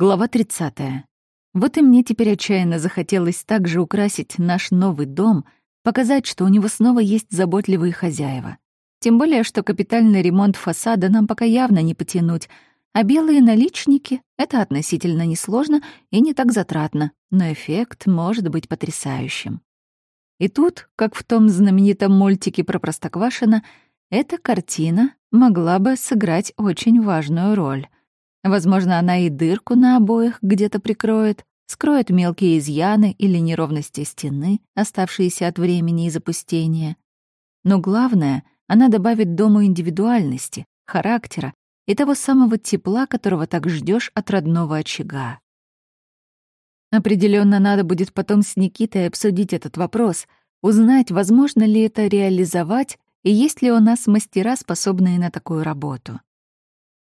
Глава 30. Вот и мне теперь отчаянно захотелось также украсить наш новый дом, показать, что у него снова есть заботливые хозяева. Тем более, что капитальный ремонт фасада нам пока явно не потянуть, а белые наличники — это относительно несложно и не так затратно, но эффект может быть потрясающим. И тут, как в том знаменитом мультике про Простоквашино, эта картина могла бы сыграть очень важную роль. Возможно, она и дырку на обоих где-то прикроет, скроет мелкие изъяны или неровности стены, оставшиеся от времени и запустения. Но главное, она добавит дому индивидуальности, характера и того самого тепла, которого так ждешь от родного очага. Определенно надо будет потом с Никитой обсудить этот вопрос, узнать, возможно ли это реализовать и есть ли у нас мастера, способные на такую работу.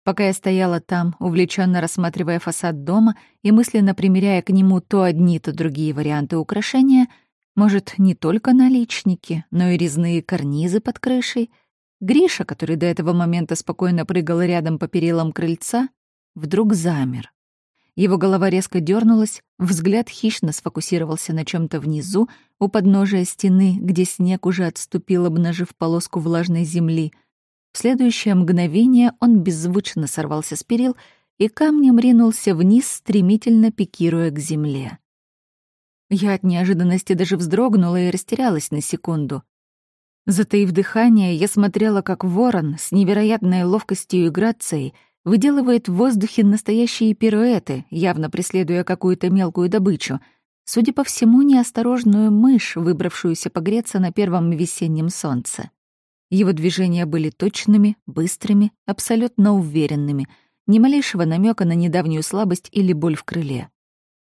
Пока я стояла там, увлеченно рассматривая фасад дома и мысленно примеряя к нему то одни, то другие варианты украшения, может, не только наличники, но и резные карнизы под крышей, Гриша, который до этого момента спокойно прыгал рядом по перилам крыльца, вдруг замер. Его голова резко дернулась, взгляд хищно сфокусировался на чем то внизу, у подножия стены, где снег уже отступил, обнажив полоску влажной земли — в следующее мгновение он беззвучно сорвался с перил и камнем ринулся вниз, стремительно пикируя к земле. Я от неожиданности даже вздрогнула и растерялась на секунду. Затаив дыхание, я смотрела, как ворон с невероятной ловкостью и грацией выделывает в воздухе настоящие пируэты, явно преследуя какую-то мелкую добычу, судя по всему, неосторожную мышь, выбравшуюся погреться на первом весеннем солнце. Его движения были точными, быстрыми, абсолютно уверенными, ни малейшего намека на недавнюю слабость или боль в крыле.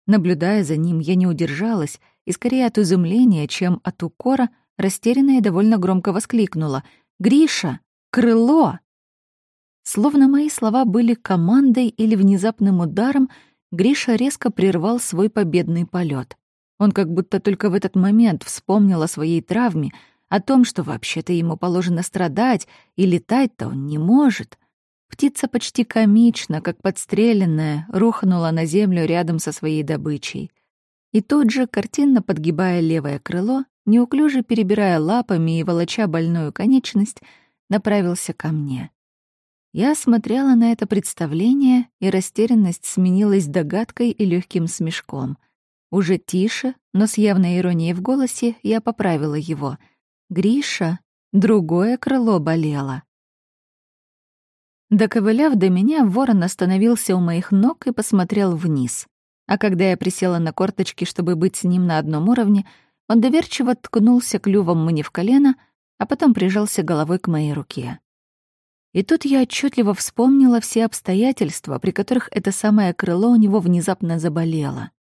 Наблюдая за ним, я не удержалась и скорее от изумления, чем от укора, растерянная довольно громко воскликнула «Гриша! Крыло!» Словно мои слова были командой или внезапным ударом, Гриша резко прервал свой победный полет. Он как будто только в этот момент вспомнил о своей травме — о том, что вообще-то ему положено страдать, и летать-то он не может. Птица почти комично, как подстреленная, рухнула на землю рядом со своей добычей. И тут же, картинно подгибая левое крыло, неуклюже перебирая лапами и волоча больную конечность, направился ко мне. Я смотрела на это представление, и растерянность сменилась догадкой и легким смешком. Уже тише, но с явной иронией в голосе, я поправила его — Гриша, другое крыло болело. Доковыляв до меня, ворон остановился у моих ног и посмотрел вниз. А когда я присела на корточки, чтобы быть с ним на одном уровне, он доверчиво ткнулся клювом мне в колено, а потом прижался головой к моей руке. И тут я отчетливо вспомнила все обстоятельства, при которых это самое крыло у него внезапно заболело.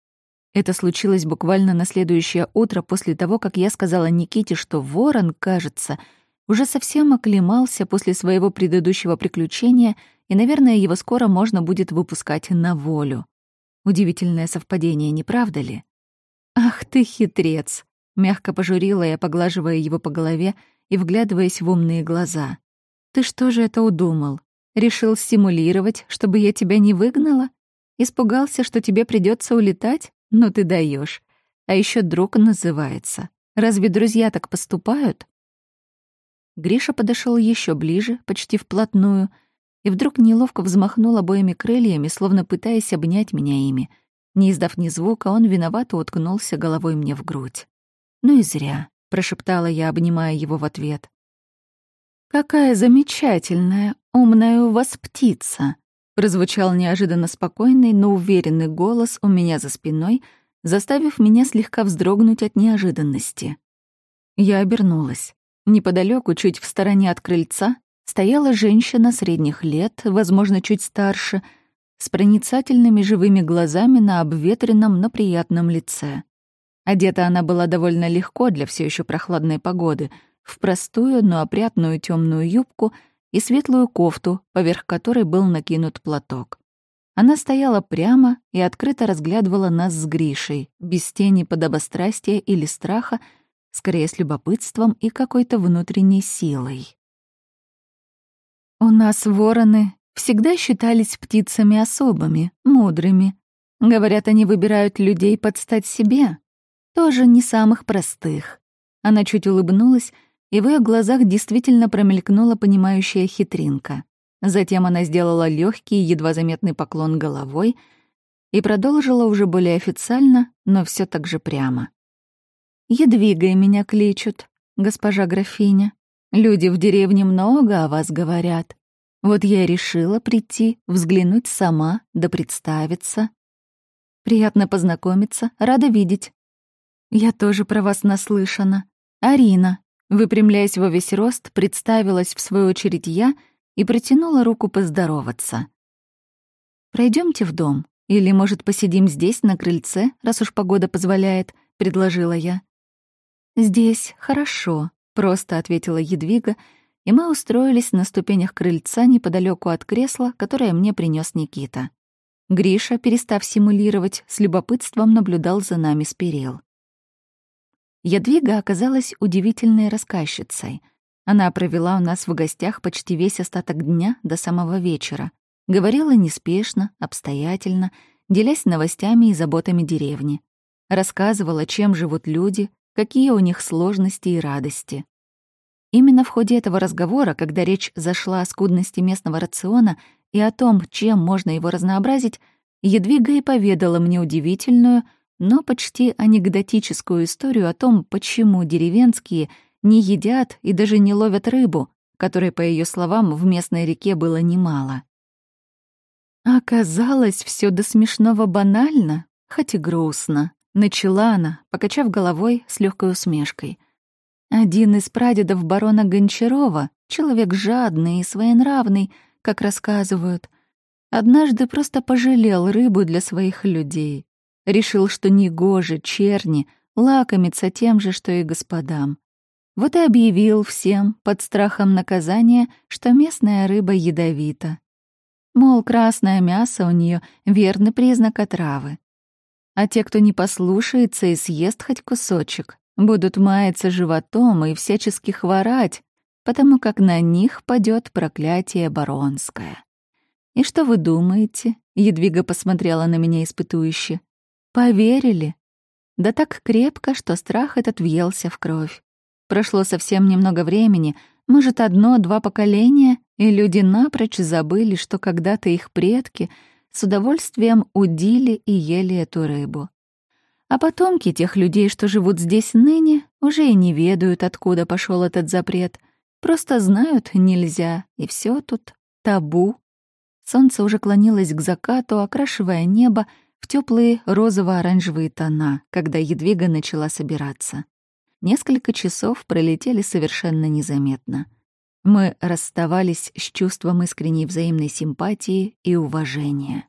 Это случилось буквально на следующее утро после того, как я сказала Никите, что ворон, кажется, уже совсем оклемался после своего предыдущего приключения, и, наверное, его скоро можно будет выпускать на волю. Удивительное совпадение, не правда ли? «Ах ты хитрец!» — мягко пожурила я, поглаживая его по голове и вглядываясь в умные глаза. «Ты что же это удумал? Решил стимулировать, чтобы я тебя не выгнала? Испугался, что тебе придется улетать? Ну ты даешь. А еще друг называется. Разве друзья так поступают? Гриша подошел еще ближе, почти вплотную, и вдруг неловко взмахнул обоими крыльями, словно пытаясь обнять меня ими. Не издав ни звука, он виновато уткнулся головой мне в грудь. «Ну и зря», — прошептала я, обнимая его в ответ. «Какая замечательная, умная у вас птица!» Прозвучал неожиданно спокойный, но уверенный голос у меня за спиной, заставив меня слегка вздрогнуть от неожиданности. Я обернулась. Неподалеку, чуть в стороне от крыльца, стояла женщина средних лет, возможно, чуть старше, с проницательными живыми глазами на обветренном, но приятном лице. Одета она была довольно легко для все еще прохладной погоды, в простую, но опрятную темную юбку — и светлую кофту, поверх которой был накинут платок. Она стояла прямо и открыто разглядывала нас с Гришей, без тени подобострастия или страха, скорее с любопытством и какой-то внутренней силой. «У нас вороны всегда считались птицами особыми, мудрыми», Говорят, они выбирают людей под стать себе. Тоже не самых простых. Она чуть улыбнулась, и в ее глазах действительно промелькнула понимающая хитринка. Затем она сделала легкий, едва заметный поклон головой и продолжила уже более официально, но все так же прямо. «Едвигой меня кличут, госпожа графиня. Люди в деревне много о вас говорят. Вот я и решила прийти, взглянуть сама, да представиться. Приятно познакомиться, рада видеть. Я тоже про вас наслышана. Арина, выпрямляясь во весь рост, представилась в свою очередь я и протянула руку поздороваться. Пройдемте в дом, или, может, посидим здесь, на крыльце, раз уж погода позволяет», — предложила я. «Здесь хорошо», — просто ответила Едвига, и мы устроились на ступенях крыльца неподалеку от кресла, которое мне принес Никита. Гриша, перестав симулировать, с любопытством наблюдал за нами с перил. Ядвига оказалась удивительной рассказчицей. Она провела у нас в гостях почти весь остаток дня до самого вечера. Говорила неспешно, обстоятельно, делясь новостями и заботами деревни. Рассказывала, чем живут люди, какие у них сложности и радости. Именно в ходе этого разговора, когда речь зашла о скудности местного рациона и о том, чем можно его разнообразить, Едвига и поведала мне удивительную, но почти анекдотическую историю о том, почему деревенские не едят и даже не ловят рыбу, которой, по ее словам, в местной реке было немало. Оказалось, все до смешного банально, хоть и грустно. Начала она, покачав головой с легкой усмешкой. Один из прадедов барона Гончарова, человек жадный и своенравный, как рассказывают, однажды просто пожалел рыбу для своих людей. Решил, что негоже черни лакомиться тем же, что и господам. Вот и объявил всем под страхом наказания, что местная рыба ядовита. Мол, красное мясо у нее верный признак отравы. А те, кто не послушается и съест хоть кусочек, будут маяться животом и всячески хворать, потому как на них падет проклятие баронское. «И что вы думаете?» — Едвига посмотрела на меня испытующе. Поверили. Да так крепко, что страх этот въелся в кровь. Прошло совсем немного времени, может, одно-два поколения, и люди напрочь забыли, что когда-то их предки с удовольствием удили и ели эту рыбу. А потомки тех людей, что живут здесь ныне, уже и не ведают, откуда пошел этот запрет. Просто знают нельзя, и все тут табу. Солнце уже клонилось к закату, окрашивая небо в теплые розово-оранжевые тона, когда Едвига начала собираться. Несколько часов пролетели совершенно незаметно. Мы расставались с чувством искренней взаимной симпатии и уважения.